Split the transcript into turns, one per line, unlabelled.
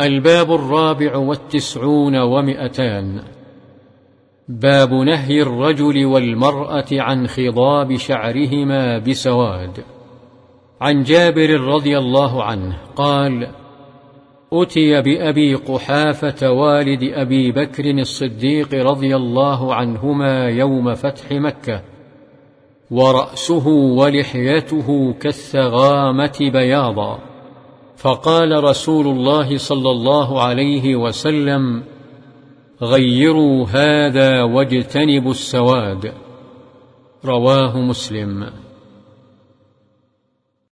الباب الرابع والتسعون ومئتان. باب نهي الرجل والمرأة عن خضاب شعرهما بسواد. عن جابر رضي الله عنه قال أتي بأبي قحافة والد أبي بكر الصديق رضي الله عنهما يوم فتح مكة ورأسه ولحيته كالثغامة بياضا. فقال رسول الله صلى الله عليه وسلم غيروا هذا واجتنبوا السواد. رواه مسلم.